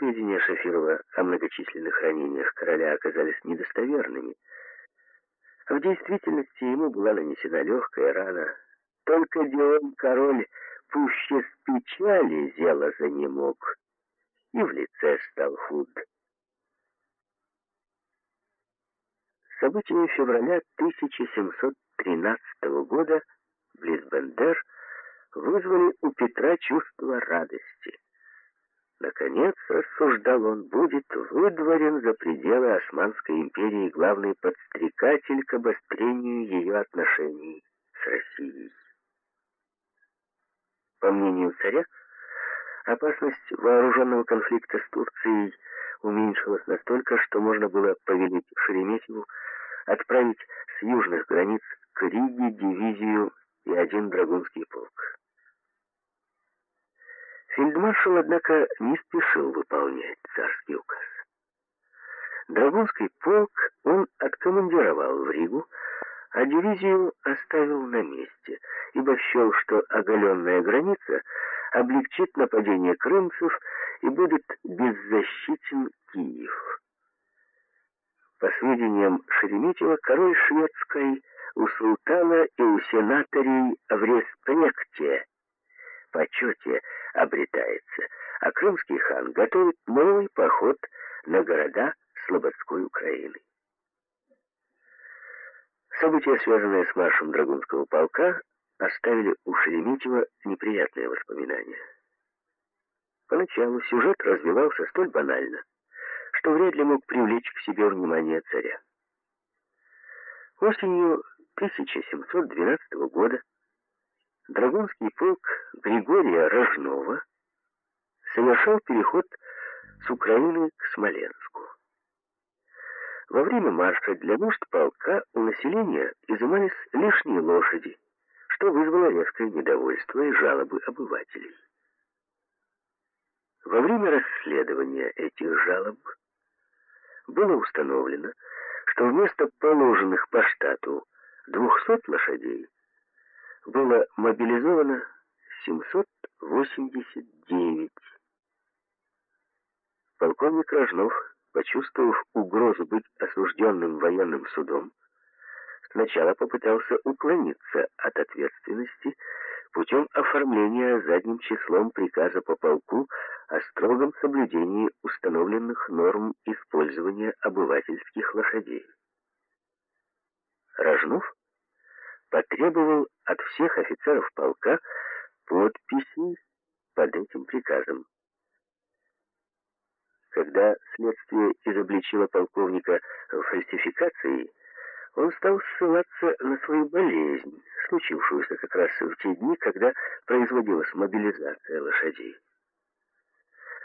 сведения Шафирова о многочисленных ранениях короля оказались недостоверными. В действительности ему была нанесена легкая рана. Только Дион король пуще с печали зело за не мог, и в лице стал худ. События февраля 1713 года близ Бендер вызвали у Петра чувство радости. Наконец, рассуждал он, будет выдворен за пределы Османской империи главный подстрекатель к обострению ее отношений с Россией. По мнению царя, опасность вооруженного конфликта с Турцией уменьшилась настолько, что можно было повелеть Шереметьеву отправить с южных границ к Риге дивизию и один драгунский полк. Фельдмаршал, однако, не спешил выполнять царский указ. Драгунский полк он откомандировал в Ригу, а дивизию оставил на месте, ибо счел, что оголенная граница облегчит нападение крымцев и будет беззащитен Киев. По сведениям Шереметьева, король шведской у султана и у сенаторей в респекте, почете обретается, а крымский хан готовит новый поход на города Слободской Украины. События, связанные с маршем Драгунского полка, оставили у Шереметьева неприятные воспоминания. Поначалу сюжет развивался столь банально, что вряд ли мог привлечь к себе внимание царя. Осенью 1712 года Драгунский полк Григория Рожнова совершал переход с Украины к Смоленску. Во время марша для нужд полка у населения изымались лишние лошади, что вызвало резкое недовольство и жалобы обывателей. Во время расследования этих жалоб было установлено, что вместо положенных по штату 200 лошадей было мобилизовано 789. Полковник Рожнов, почувствовав угрозу быть осужденным военным судом, сначала попытался уклониться от ответственности путем оформления задним числом приказа по полку о строгом соблюдении установленных норм использования обывательских лошадей. Рожнов потребовал от всех офицеров полка подписи под этим приказом. Когда следствие изобличило полковника в фальсификации, он стал ссылаться на свою болезнь, случившуюся как раз в те дни, когда производилась мобилизация лошадей.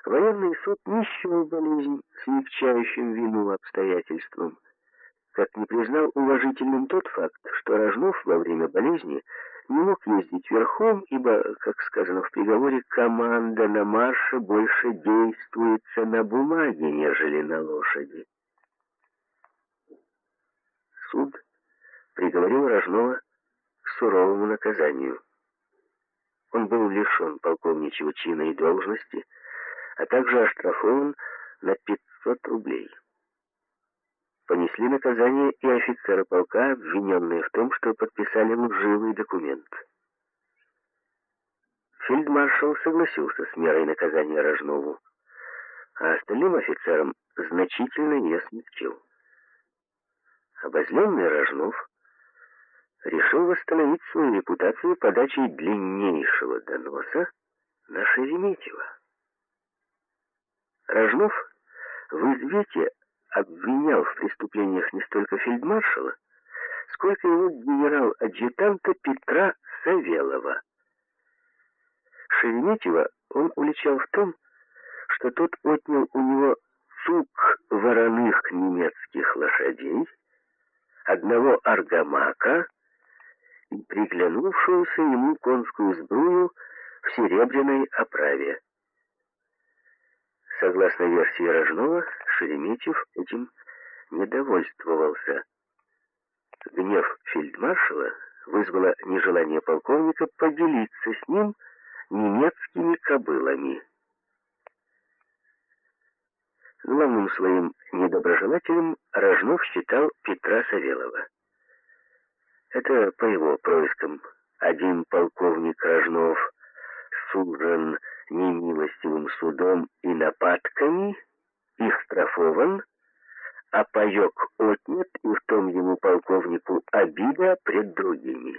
Военный суд не счел болезнь смягчающим вину обстоятельством, как не признал уважительным тот факт, что Рожнов во время болезни не мог ездить верхом, ибо, как сказано в приговоре, команда на марше больше действуется на бумаге, нежели на лошади. Суд приговорил Рожнова к суровому наказанию. Он был лишен полковничьего чина и должности, а также оштрафован на 500 рублей. Понесли наказание и офицеры полка, обвиненные в том, что подписали лживый документ. Фельдмаршал согласился с мерой наказания Рожнову, а остальным офицерам значительно ее смягчил. Обозленный Рожнов решил восстановить свою репутацию подачей длиннейшего доноса на Шереметьева. Рожнов в извете обвинял в преступлениях не столько фельдмаршала, сколько его генерал-адъютанта Петра Савелова. Шереметьева он уличал в том, что тот отнял у него цук вороных немецких лошадей, одного аргамака и приглянувшуюся ему конскую сбрую в серебряной оправе. Согласно версии Рожнова, Шереметьев этим недовольствовался. Гнев фельдмаршала вызвало нежелание полковника поделиться с ним немецкими кобылами. Главным своим недоброжелателем Рожнов считал Петра Савелова. Это по его проискам один полковник Рожнов сужен немилостивым судом и нападками, и штрафован, а паёк отнят, и в том ему полковнику обида пред другими.